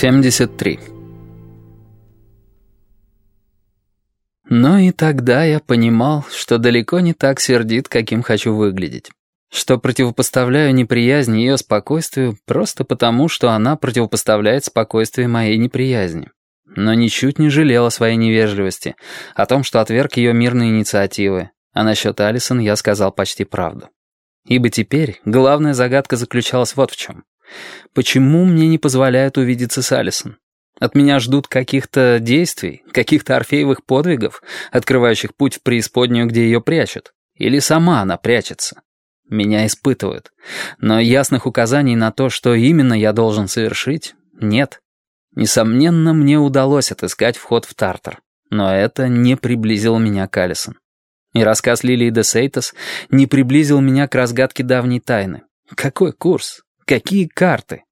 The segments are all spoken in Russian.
73. Но и тогда я понимал, что далеко не так сердит, каким хочу выглядеть. Что противопоставляю неприязнь ее спокойствию просто потому, что она противопоставляет спокойствие моей неприязни. Но ничуть не жалел о своей невежливости, о том, что отверг ее мирные инициативы, а насчет Алисон я сказал почти правду. Ибо теперь главная загадка заключалась вот в чем. Почему мне не позволяют увидеться с Алисон? От меня ждут каких-то действий, каких-то орфеевых подвигов, открывающих путь в преисподнюю, где ее прячут. Или сама она прячется. Меня испытывают. Но ясных указаний на то, что именно я должен совершить, нет. Несомненно, мне удалось отыскать вход в Тартар. Но это не приблизило меня к Алисон. И рассказ Лилии де Сейтас не приблизил меня к разгадке давней тайны. Какой курс? Какие карты?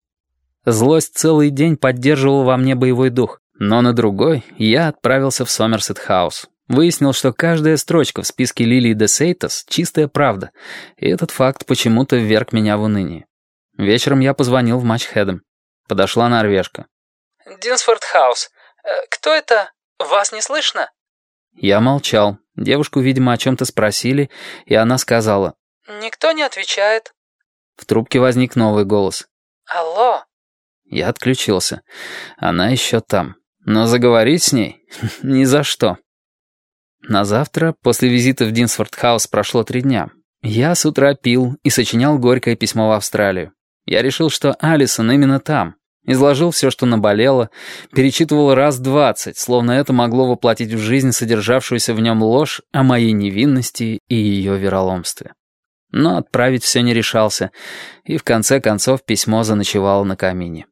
Злость целый день поддерживала во мне боевой дух, но на другой я отправился в Сомерсет-хаус. Выяснил, что каждая строчка в списке Лилии де Сейтас — чистая правда, и этот факт почему-то вверг меня в уныние. Вечером я позвонил в Мач-Хэдем. Подошла норвежка. «Динсфорд Хаус. Э, кто это? Вас не слышно?» Я молчал. Девушку, видимо, о чем-то спросили, и она сказала. «Никто не отвечает». В трубке возник новый голос. «Алло?» Я отключился. Она еще там. Но заговорить с ней? Ни за что. На завтра, после визита в Динсфорд-хаус, прошло три дня. Я с утра пил и сочинял горькое письмо в Австралию. Я решил, что Алисон именно там. Изложил все, что наболело, перечитывал раз двадцать, словно это могло воплотить в жизнь содержавшуюся в нем ложь о моей невинности и ее вероломстве но отправить все не решался, и в конце концов письмо заночевало на камине.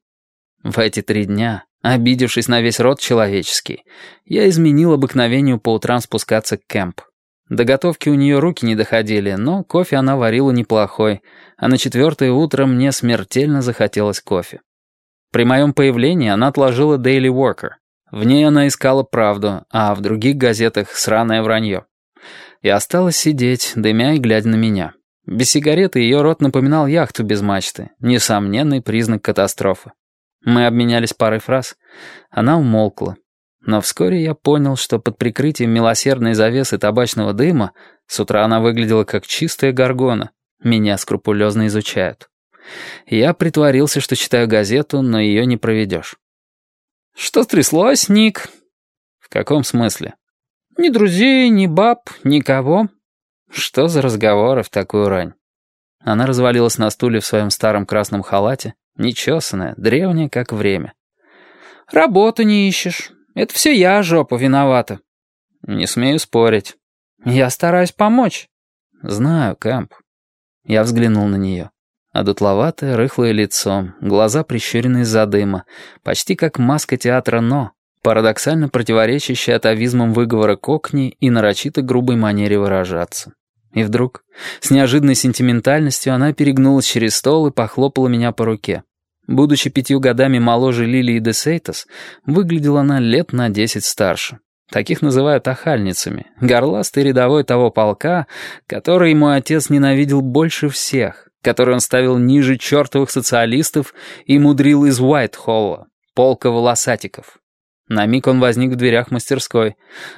В эти три дня, обидевшись на весь род человеческий, я изменил обыкновению по утрам спускаться к кемп. До готовки у нее руки не доходили, но кофе она варила неплохой, а на четвертое утро мне смертельно захотелось кофе. При моем появлении она отложила Daily Worker. В ней она искала правду, а в других газетах сраное вранье. И осталась сидеть, дымя и глядя на меня. Без сигареты ее рот напоминал яхту без мачты. Несомненный признак катастрофы. Мы обменялись парой фраз. Она умолкла. Но вскоре я понял, что под прикрытием милосердной завесы табачного дыма с утра она выглядела как чистая горгона. Меня скрупулезно изучают. Я притворился, что читаю газету, но ее не проведешь. «Что стряслось, Ник?» «В каком смысле?» «Ни друзей, ни баб, никого. Что за разговоры в такую рань? Она развалилась на стуле в своем старом красном халате, нечесанная, древняя, как время. «Работу не ищешь. Это все я, жопа, виновата». «Не смею спорить». «Я стараюсь помочь». «Знаю, Кэмп». Я взглянул на нее. Одутловатое, рыхлое лицо, глаза прищурены из-за дыма, почти как маска театра «Но», парадоксально противоречащая атовизмам выговора кокни и нарочито грубой манере выражаться. И вдруг, с неожиданной сентиментальностью, она перегнулась через стол и похлопала меня по руке. Будучи пятью годами моложе Лилии де Сейтас, выглядела она лет на десять старше. Таких называют охальницами. Горластый рядовой того полка, который мой отец ненавидел больше всех, который он ставил ниже чертовых социалистов и мудрил из Уайтхолла, полка волосатиков. На миг он возник в дверях мастерской.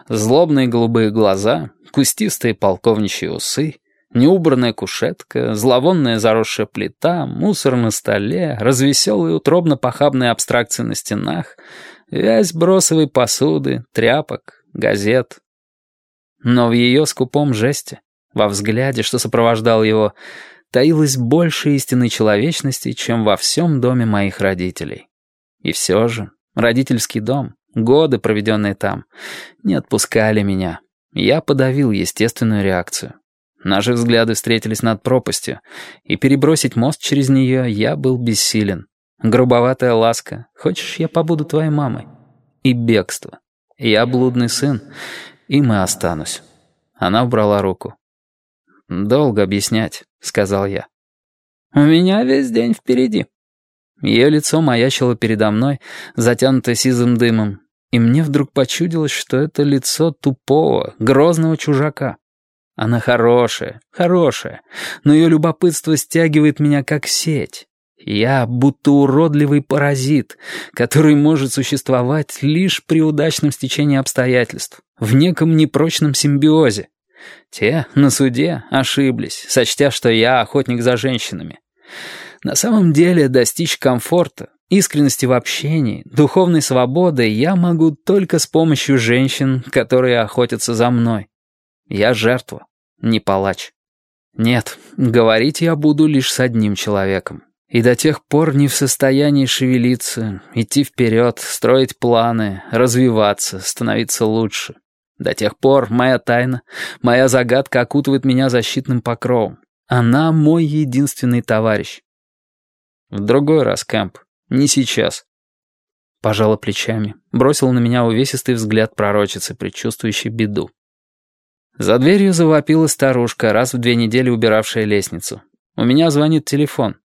Злобные голубые глаза, кустистые полковничьи усы, неубранная кушетка, зловонная заросшая плита, мусор на столе, развеселые утробно-похабные абстракции на стенах, вязь бросовой посуды, тряпок, газет. Но в ее скупом жесте, во взгляде, что сопровождал его, таилось больше истинной человечности, чем во всем доме моих родителей. И все же родительский дом, Годы, проведенные там, не отпускали меня. Я подавил естественную реакцию. Наши взгляды встретились над пропастью, и перебросить мост через нее я был бессилен. Грубоватая ласка «Хочешь, я побуду твоей мамой?» И бегство. Я блудный сын, и останусь. Она убрала руку. «Долго объяснять», — сказал я. «У меня весь день впереди». Ее лицо маячило передо мной, затянутое сизым дымом, и мне вдруг почудилось, что это лицо тупого, грозного чужака. Она хорошая, хорошая, но ее любопытство стягивает меня как сеть. Я будто уродливый паразит, который может существовать лишь при удачном стечении обстоятельств, в неком непрочном симбиозе. Те на суде ошиблись, сочтя, что я охотник за женщинами. На самом деле достичь комфорта, искренности в общении, духовной свободы я могу только с помощью женщин, которые охотятся за мной. Я жертва, не палач. Нет, говорить я буду лишь с одним человеком. И до тех пор не в состоянии шевелиться, идти вперед, строить планы, развиваться, становиться лучше. До тех пор моя тайна, моя загадка окутывает меня защитным покровом. Она мой единственный товарищ. В другой раз, Кэмп. Не сейчас. Пожала плечами, бросила на меня увесистый взгляд пророчицы, предчувствующей беду. За дверью завопила старушка, раз в две недели убиравшая лестницу. У меня звонит телефон.